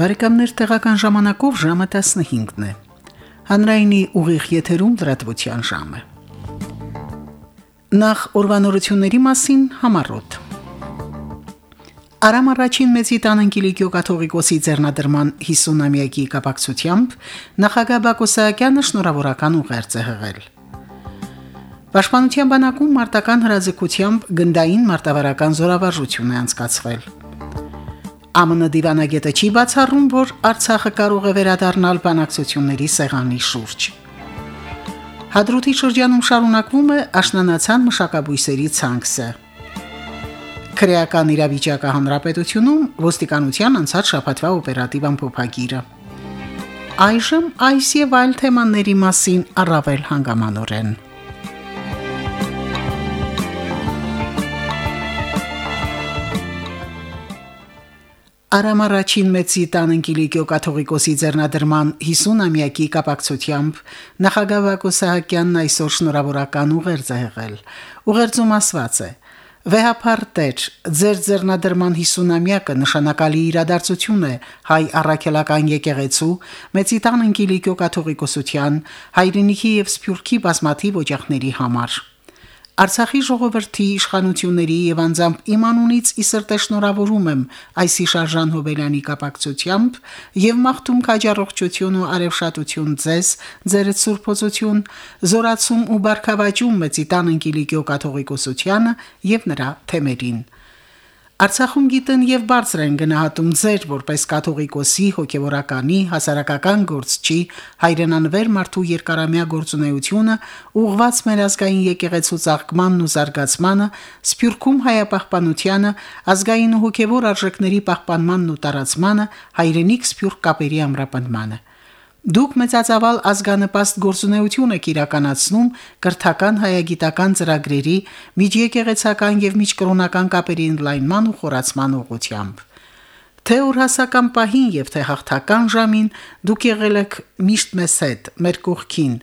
Բարեկամներ տեղական ժամանակով ժամը 15-ն է։ Հանրայինի ուղիղ եթերում դրատվության ժամը։ Նախ ուրվանորությունների մասին համառոտ։ Արամ առաջին մեծի տանընկիլի գյուղաթողիկոսի ձեռնադրման 50-ամյակի կապակցությամբ նախագահ Բակո Սահակյանը շնորհավորական ուղերձ է հղել։ Պաշտպանության բանակում մարտական հրաձգությամբ գնդային մարտավարական զորավարժություն է անցկացվել։ ԱՄՆ դիվանագետը չի բացառում, որ Արցախը կարող է վերադառնալ բանակցությունների սեղանի շուրջ։ Հադրութի շրջանում շարունակվում է աշնանացան մշակաբույսերի ցանքսը։ Քրեական իրավիճակը հանրապետությունում ոստիկանության անցած շաբաթվա օպերատիվ ամփոփագիրը։ Այժմ այս եւ այլ թեմաների մասին առավել հանգամանորեն։ Արամ առաջին մեծի տանընկիլի գյուղաթողիկոսի ձեռնադրման 50-ամյակի կապակցությամբ նախագահ Վակո Սահակյանն այսօր շնորհավորական ուղերձ է եղել։ Ուղերձում ասված է. Վեհապար տեր, ձեր ձեռնադրման 50-ամյակը նշանակալի իրադարձություն է հայ առաքելական եկեղեցու, մեծի տանընկիլի գյուղաթողիկոսության, հայրենիքի եւ սփյուռքի բազմաթիվ օջախների համար։ Արցախի ժողովրդի իշխանությունների եւ անձամբ իմ անունից ի սրտե շնորհավորում եմ այս իշարժան հոբելյանի կապակցությամբ եւ մաղթում քաջառողջություն ու արևշատություն ձեզ, ձեր սուրբոզություն, զորացում ու բարգավաճում մեծի տան ընկիլի գյուղաթողիկոսությանը եւ նրա թեմերին։ Արցախում գիտեն եւ բարձր են գնահատում ձեր որպես կաթողիկոսի, հոգեվորականի, հասարակական գործչի, հայրենանվեր մարդու երկարամյա գործունեությունը, ուղղված մեր ազգային եկեղեցու ցաղկմանն ու զարգացմանը, սփյուռքում հայապահպանությանը, ազգային ու հոգեվոր արժեքների պահպանմանն ու տարածմանը, հայրենիք սփյուռք կապերի ամրապնդմանը։ Դուք մեծածավալ ազգանպաստ գործունեություն եք իրականացնում կրթական հայագիտական ծրագրերի, միջեկեղեցական եւ միջկրոնական կապերի ընդլայնման ու խորացման ուղղությամբ։ Թե օրհասական պահին եւ թե հաղթական ժամին դուք եղել եք միշտ մեզ հետ, մեր կողքին,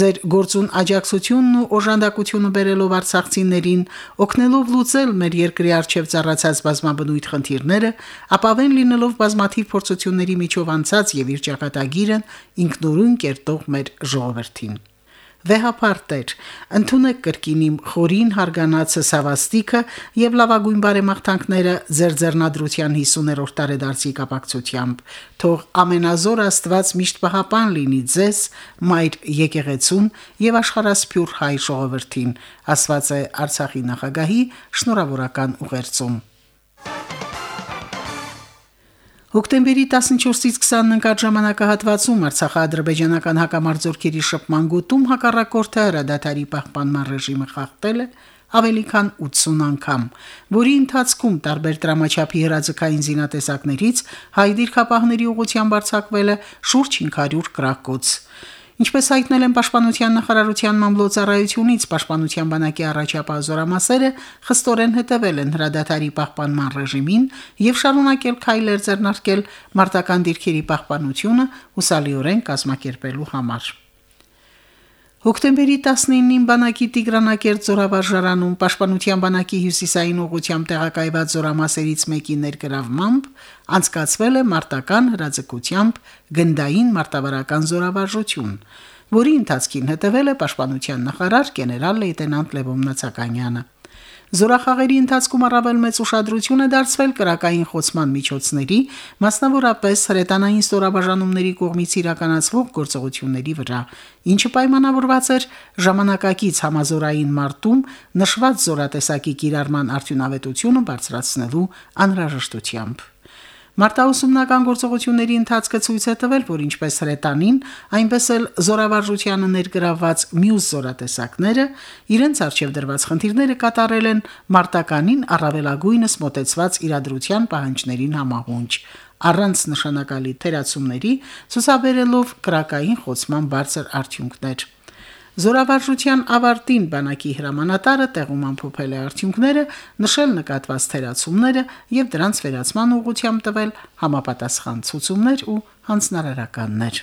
ձեր գործուն աջակցությունն ու օժանդակությունը բերելով արցախցիներին, օգնելով լուծել մեր երկրի արչև ծառացած բազմաբնույթ խնդիրները, ապավեն լինելով բազմաթիվ փորձությունների միջով անցած եւ իր ճակատագիրն ինքնուրույն կերտող մեր ժողովրդին վեհապարտեր ընդունեք կրկինիմ խորին հարգանացը սավաստիկը եւ լավագույն բարեմաղթանքները ձեր ձեռնադրության 50-րդ տարեդարձի կապակցությամբ թող ամենազոր աստված միշտ պահապան լինի ձեզ մայր եկեղեցուն եւ աշխարհասփյուր հայ ժողովրդին ասված է արցախի նախագահի շնորհավորական ուղերձում Հոկտեմբերի 14-ից 20-ն ընկած ժամանակահատվածում Արցախա-ադրբեջանական հակամարտությունների շփման գոտում հակառակորդը հրադադարի պահպանման ռեժիմը խախտել է ավելի քան 80 անգամ, որի ընթացքում տարբեր դրամաչափի հրաձգային զինատեսակներից հայ դիրքապահների ուղղությամբ արձակվել է շուրջ 500 գրակոց։ Ինչպես հայտնել են Պաշտպանության նախարարության մամլոյցարայությունից, Պաշտպանության բանակի առաջապահ զորամասերը խստորեն հետևել են հրադադարի պահպանման ռեժիմին եւ շարունակել քայլեր ձեռնարկել մարտական դիրքերի պահպանությունը ուսալիորեն կազմակերպելու համար։ Հոկտեմբերի 19-ին բանակի Տիգրանակերտ զորավարժարանում Պաշտպանության բանակի հյուսիսային ուղությամբ տեղակայված զորամասերից մեկի ներգրավմամբ անցկացվել է մարտական հրաձգությամբ գնդային մարտավարական զորավարժություն, որի ընթացքին հետևել է Պաշտպանության նախարար գեներալ լեյտենանտ Լևոն Նացականյանը։ Զորախաղերի ընթացքում առավել մեծ ուշադրություն է դարձվել կրակային խոցման միջոցների, մասնավորապես հրետանային ստորաբաժանումների կողմից իրականացվող գործողությունների վրա, ինչը պայմանավորված էր ժամանակակից համազորային մարտում նշված զորատեսակի կիրառման արդյունավետությունը բարձրացնելու անհրաժեշտությամբ։ Մարտաուսումնական գործողությունների ընթացքը ցույց է տվել, որ ինչպես հրետանին, այնպես էլ զորավարժությանը ներգրավված մյուս զորատեսակները իրենց արժև դրված խնդիրները կատարել են մարտականին առավելագույնս մոտեցված իրադրության պահանջներին համահունչ առանց նշանակալի թերացումների ցուսաբերելով քրակային խոցման բարձր արդյունքներ։ Զորավարժության ավարտին բանակի հրամանատարը տեղում ամփոփել է արդյունքները, նշել նկատված թերացումները եւ դրանց վերացման ուղղությամբ տվել համապատասխան ցուցումներ ու հանձնարարականներ։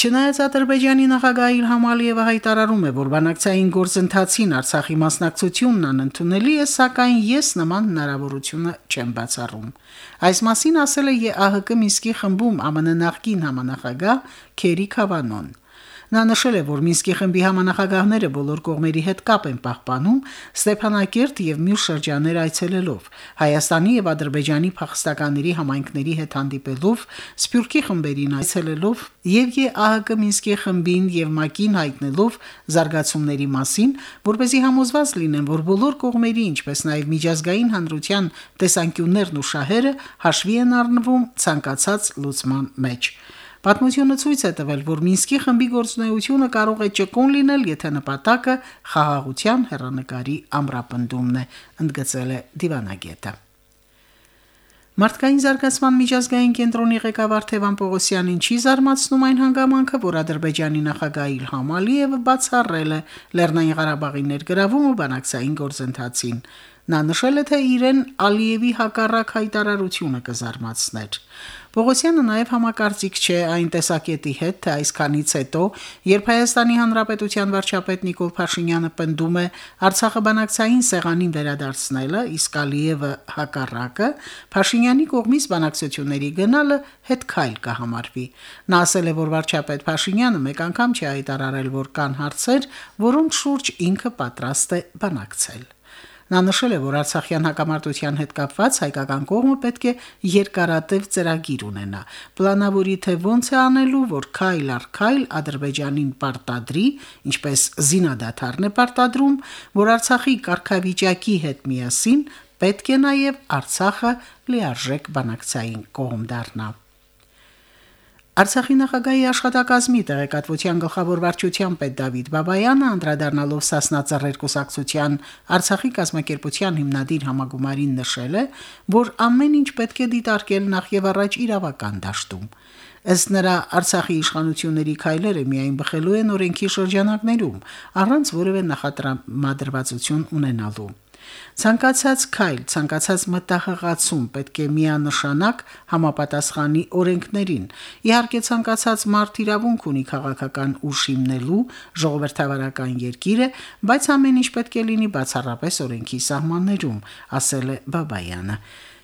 Չնայած Ադրբեջանի նախագահ Իլհամ Ալիևը հայտարարում է, որ բանակցային գործընթացին Արցախի մասնակցությունն անընդունելի է, սակայն ես նման հնարավորությունը չեմ բացառում։ Այս մասին ասել է ԵԱՀԿ Մինսկի խմբում ԱՄՆ նախկին համանախագահ Քերի Քավանոն։ Նա նշել է, որ Մինսկի խմբի համանախագահները բոլոր կողմերի հետ կապ են պահպանում Ստեփանակերտ եւ մյուս շրջաններ այցելելով, Հայաստանի եւ Ադրբեջանի փախստականների համայնքների հետ հանդիպելով, Սփյուռքի խմբերին այցելելով եւ ԵԱՀԿ Մինսկի խմբին եւ ՄԱԿ-ին հայտնելով զարգացումների մասին, որ เป զի համոզված լինեն, որ բոլոր կողմերի, ինչպես նաեւ միջազգային հանրության տեսանկյուններն ու շահերը հաշվի են առնվում ցանկացած լուծման մեջ։ Պատմությունը ցույց է տվել, որ Մինսկի խմբի գործունեությունը կարող է ճկուն լինել, եթե նպատակը խաղաղության հերանեկարի ամրապնդումն է, ընդգծել է Դիվանագետը։ Մարդկային զարգացման միջազգային կենտրոնի ղեկավար Թևան Պողոսյանին չի զարմացնում այն հանգամանքը, որ Ադրբեջանի նախագահ Իլհամ Ալիևը բացառել է Լեռնային Ղարաբաղի ներգրավումը բանակցային գործընթացին։ Նա նշել է, թե իրեն Ալիևի հակառակ հայտարարությունը կզարմացներ։ Պողոսյանը նաև համակարծիք չէ այն տեսակետի հետ, թե այսքանից հետո, երբ Հայաստանի Հանրապետության վարչապետ Նիկոլ Փաշինյանը պնդում է Արցախը բանակցային սեղանին վերադարձնելը, իսկ Ալիևը հակառակը, Փաշինյանի կողմից բանակցությունների գնալը հետ քայլ կհամարվի։ Նա ասել է, որ վարչապետ Փաշինյանը մեկ անգամ չի հայտարարել, որ կան հարցեր, որոնց շուրջ ինքը պատրաստ է բանակցել։ Նա նշել է, որ Արցախյան հակամարտության հետ կապված հայկական կողմը պետք է երկարատև ծրագիր ունենա։ Պլանավորի թե ոնց է անելու, որ քայլ առ քայլ Ադրբեջանին պարտադրի, ինչպես զինադադարն է պարտադրում, որ Արցախի կարգավիճակի հետ միասին պետք է նաև Արցախը լիարժեք բանակցային կողմ դառնա։ Արցախի նախագահի աշխատակազմի տեղեկատվության գլխավոր վարչության պետ Դավիթ Բաբայանը անդրադառնալով Սասնա ծռեր կուսակցության Արցախի կազմակերպության հիմնադիր համագումարին նշել է, որ ամեն ինչ պետք է դիտարկել նախ եւ առաջ իրավական դաշտում։ Ըստ նրա Արցախի իշխանությունների քայլերը միայն բխելու են օրենքի շրջանակներում, առանց որևէ նախատրամադրվածություն ունենալու։ Ցանկացած քայլ, ցանկացած մտահղացում պետք է միանշանակ համապատասխանի օրենքներին։ Իհարկե ցանկացած մարդ իրավունք ունի քաղաքական ուժ հիմնելու ժողովրդավարական երկիր է, բայց ամեն ինչ պետք է լինի բացառապես օրենքի սահմաններում, ասել է Բաբայանը։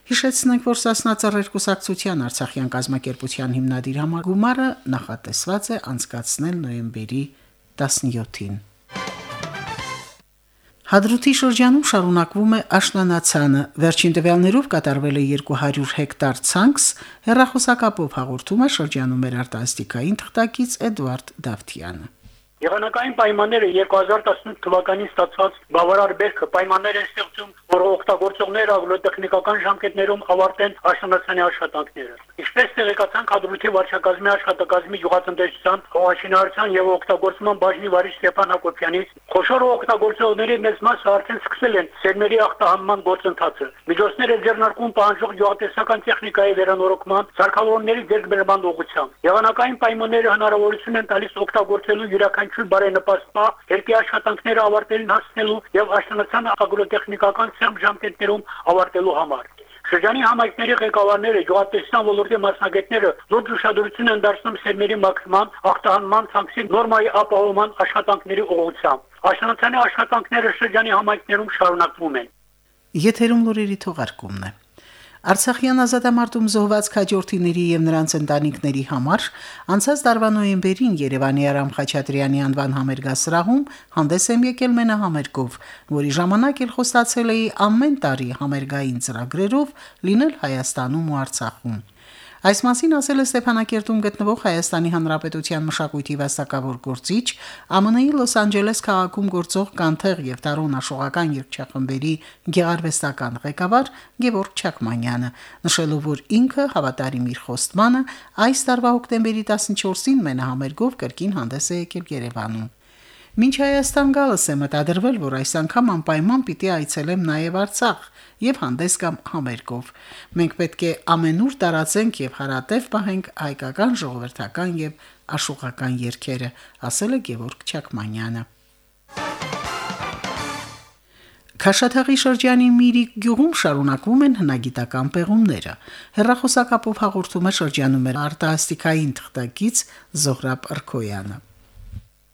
Հիշեցնենք, որ Սասնածառեր կուսակցության Արցախյան կազմակերպության հիմնադիր համագումարը նախատեսված է անցկացնել նոյեմբերի 17-ին։ Հադրութի շրջանում շարունակվում է աշնանացանը։ Վերջին տվյալներով կատարվել է 200 հեկտար ցանքս, հերրախոսակապով հաղորդում է շրջանում մեր արտասթիկային թղթակից Էդվարդ Դավթյանը։ Եղանակային պայմանները 2018 թվականին ստացված բավարար բերքը պայմաններ են ստեղծում, որ օգտագործողները ագրոտեխնիկական ժամկետներում ավարտեն աշնանացանի աշխատանքները։ Ինչպես տեղեկացան կադրույթի վարչակազմի աշխատակազմի յուղատնտեսության, խոհաշինարարության եւ օգտագործման բաժնի վարիչ Ստեփան Հակոբյանից, խոշոր օգտագործողների մեծ մասը արդեն սկսել են սերմերի ախտահանման գործընթացը։ Միջոցները ձեռնարկում պահանջող յուղատնտեսական տեխնիկայի վերանորոգման, սարքավորումների ձեռքբերման ուղղությամբ։ Եղանակային պայմանները հնարավորություն են տալիս օգտագործելու յուրաքանչյուր բարենպաստ պահ, երկի աշխատանքները ավարտելին հասնելու եւ աշտանացան ագրոտեխնիկական ցեմ ժամկետներում ավարտելու համար։ Շրջանի համայնքների ղեկավարները, գյուղատնտեսական ոլորտի մասնագետները լուրջ ուշադրություն են դարձնում սերմերի մաքրման, ախտահանման ցանցի նորմայի ապահովման աշխատանքների ուղղությամբ։ Աշնանացանի աշխատանքները շրջանի համայնքներում շարունակվում են։ Եթերում լուրերի թողարկումն է։ Արցախյան ազատամարտում զոհված քաջորդիների եւ նրանց ընտանիքների համար անցած տարվա նոյեմբերին Երևանի Արամ Խաչատրյանի անվան համերգասրահում հանդես եմ եկել մենահամերգով, որի ժամանակ էլ խոստացել էի ամեն տարի համերգային ծրագրերով լինել Հայաստանում ու Արցախում։ Այս մասին ասել է Ստեփանակերտում գտնվող Հայաստանի Հանրապետության մշակույթի վաստակավոր գործիչ, ԱՄՆ-ի Լոս Անջելես քաղաքում գործող Կանթեղ եւ Տարոն աշխողական երգչախմբերի գեղարվեստական ղեկավար Գևորգ Չակմանյանը, նշելով, որ ինքը հավատարիմ իր խոստմանը այս տարվա հոկտեմբերի 14-ին մենահամերգով կրկին հանդես է եկել Երևանում։ Մինչ Հայաստան գալս է մտադրվել, որ այս անգամ անպայման պիտի այցելեմ նաև Արցախ եւ հանդես կամ համերգով։ Մենք պետք է ամենուր տարածենք եւ հարատև պահենք հայկական ժողովրդական եւ աշուղական երգերը, ասել է Գևորգ Չակմանյանը։ Քաշաթաղի շրջանի Միրիկ գյուղում շարունակվում են հնագիտական պեղումները։ Հերրախոսակապով հաղորդում է շրջանում արտահասթիկային թղթակից Զոհրաբ Արքոյանը։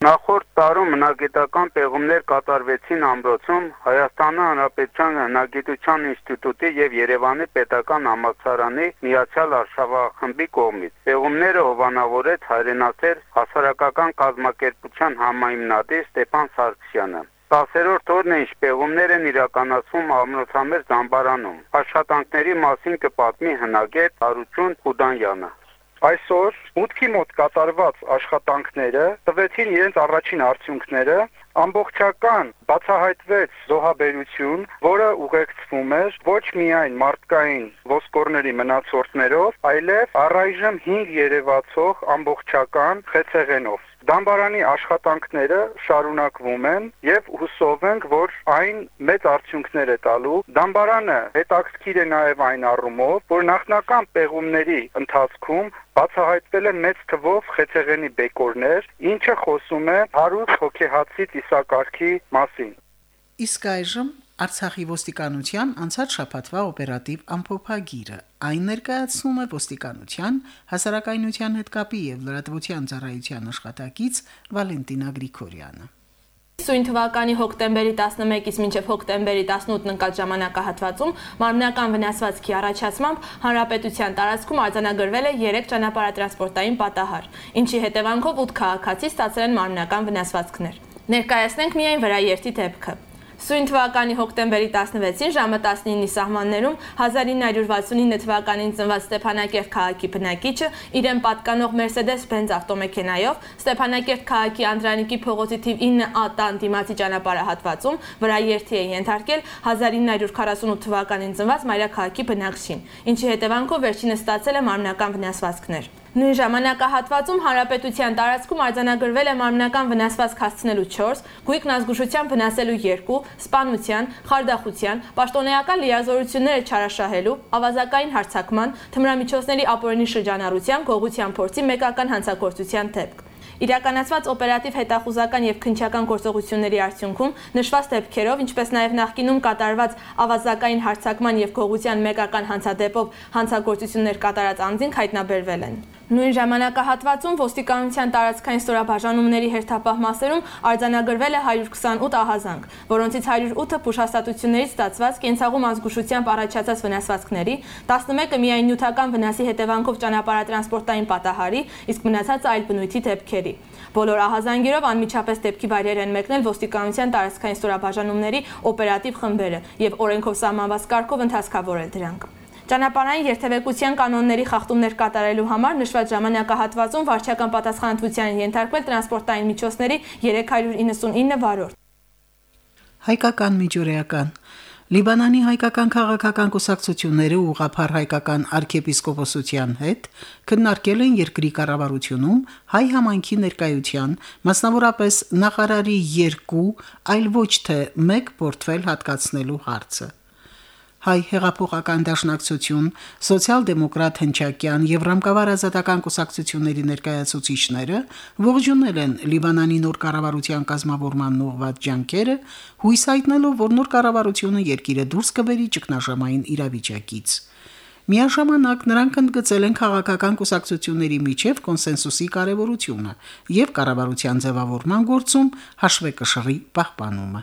Նախորդ տարում հնագիտական պեղումներ կատարվեցին ամրոցում Հայաստանի Հանրապետության հնագիտության ինստիտուտի եւ Երևանի պետական համալսարանի Միացյալ Արշավախմբի կողմից։ Պեղումները հովանավորեց հայրենասեր հասարակական կազմակերպության համայնադիր Ստեփան Սարգսյանը։ 10-րդ օրն է ինչ պեղումներ են իրականացվում ամրոցամերձ դամբարանում։ Աշխատանքների մասին կպատմի հնագետ Արուչուն Խուդանյանը։ Այսօր մուտքի մոտ կատարված աշխատանքները տվեցին իրենց առաջին արդյունքները, ամբողջական բացահայտվեց զոհաբերություն, որը ուղեկցվում էր ոչ միայն մարդկային ոսկորների մնացորդներով, այլև առայժմ 5 երևացող ամբողջական խեցեղենով։ Դամբարանի աշխատանքները շարունակվում են եւ հուսով ենք, որ այն մեծ արդյունքներ է տալու։ Դամբարանը հետաքրքիր է նաեւ այն առումով, որ նախնական պեղումների ընթացքում բացահայտվել է մեծ թվով խեցեղենի բեկորներ, ինչը խոսում է հարուստ հոգեհացի տիսակարգի մասին։ Իսկ այժմ Արցախի ոստիկանության անցած շաբաթվա օպերատիվ ամփոփագիրը։ Այն ներկայացնում է ոստիկանության հասարակայնության հետ կապի եւ լրատվության ծառայության աշխատակից Վալենտինա Գրիգորյանը։ Սույն թվականի հոկտեմբերի 11-ից մինչև հոկտեմբերի 18-ն ընկած ժամանակահատվածում մարմնական վնասվածքի առաջացմամբ հանրապետության տարածքում արձանագրվել է 3 ճանապարհատրանսպորտային պատահար, ինչի հետևանքով 8 քաղաքացի ստացել են մարմնական վնասվածքներ։ Ներկայացնենք միայն վրաերթի դեպքը։ Սույն թվականի հոկտեմբերի 16-ին ժամը 19-ի սահմաններում 1969 թվականին ծնված Ստեփանակերտ քաղաքի բնակիչը իրեն պատկանող Mercedes-Benz ավտոմեքենայով Ստեփանակերտ քաղաքի Անդրանիկի փողոցի թիվ 9A տան դիմացի ճանապարհահատվածում վրա երթի է ենթարկել 1948 թվականին ծնված մայրաքաղաքի բնակչին, ինչի հետևանքով վերջինը ստացել է մարմնական վնասվածքներ։ Նույն ժամանակահատվածում հանրապետության տարածքում արձանագրվել է մարմնական վնասվածք հասցնելու 4, գույքն ազգուշությամբ վնասելու 2, սպանության, խարդախության, պաշտոնեական լիազորությունները չարաշահելու, ավազակային հարցակման, թմրամիջոցների ապօրինի շրջանառության, գողության փորձի մեկական հանցագործության դեպք։ Իրականացված օպերատիվ հետախուզական եւ քնչական գործողությունների արդյունքում նշված դեպքերով, ինչպես նաեւ նախկինում կատարված ավազակային հարցակման եւ գողության մեկական հանցադեպով հանցագործություններ կատարած անձինք հայտնաբերվել են։ Նույն ժամանակահատվածում ոստիկանության տարածքային ստորաբաժանումների հերթապահ մասերում արձանագրվել է 128 ահազանգ, որոնցից 108-ը փուշհաստատություններից ստացված կենցաղում ազգուշությամբ առաջացած վնասվածքների, 11-ը միայն նյութական վնասի հետևանքով ճանապարհատրանսպորտային պատահարի, իսկ մնացածը այլ բնույթի դեպքերի։ Բոլոր ահազանգերով անմիջապես դեպքի վայրեր են մեկնել ոստիկանության տարածքային ստորաբաժանումների օպերատիվ խմբերը եւ օրենքով սահմանված կարգով ընթացքավորել դրանք։ Ճանապարհային երթևեկության կանոնների խախտումներ կատարելու համար նշված ժամանակահատվածում վարչական պատասխանատվության ենթարկվել տրանսպորտային միջոցների 399 վարորդ։ Հայկական միջուրեական Լիբանանի հայկական քաղաքական կուսակցությունները ուղափառ հայկական arczepiskopos-ության հետ քննարկել են երկրի կառավարությունում հայ համայնքի ներկայության, մասնավորապես նախարարի 2, այլ ոչ թե 1 պորտֆել հատկացնելու հարցը հայ հեղափոխական դաշնակցություն, սոցիալ-դեմոկրատ հնչակյան եւ ռամկավար ազատական կուսակցությունների ներկայացուցիչները ողջունել են Լիբանանի նոր կառավարության կազմավորման ուղղված ջանքերը, հույս հայտնելով, որ նոր կառավարությունը երկիրը դուրս կբերի ճգնաժամային իրավիճակից։ Միաժամանակ նրանք ընդգծել են քաղաքական կուսակցությունների միջև կոնսենսուսի կարևորությունը եւ կառավարության ձևավորման գործում հաշվեկշռի պահպանումը։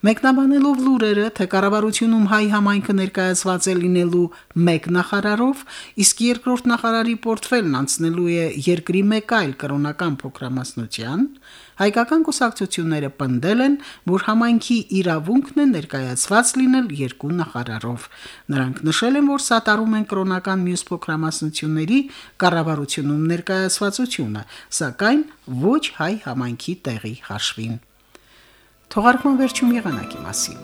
Մեկնաբանելով լուրերը, թե կառավարությունում հայ համայնքը ներկայացված է լինելու մեկ նախարարով, իսկ երկրորդ նախարարի պորտֆելն անցնելու է երկրի մեկ այլ կրոնական փոքրամասնության, հայկական կուսակցությունները պնդել են, որ համայնքի իրավունքն է ներկայացված լինել երկու նախարարով։ Նրանք նշել են, որ սատարում են կրոնական մյուս փոքրամասնությունների կառավարությունում ներկայացվածությունը, սակայն ոչ հայ համայնքի տեղի հաշվին։ Թողարկման վերջում եղանակի մասին։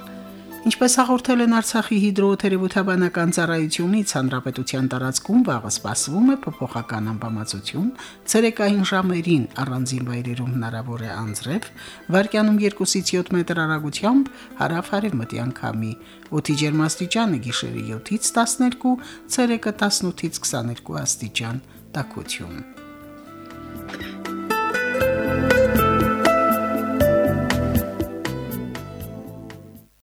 Ինչպես հաղորդել են Արցախի հիդրոթերապևտաբանական ծառայությունից, հանրապետության տարածքում վաղը սպասվում է փոփոխական ամպամածություն, ցերեկային ժամերին առանձին վայրերում հնարավոր է անձրև, վարկյանում 2-ից 7 մետր արագությամբ հարավ-հարևմտյան քամի, օդի ջերմաստիճանը գիշերը 7-ից 12, ցերեկը 18-ից 22 աստիճան, տաքություն։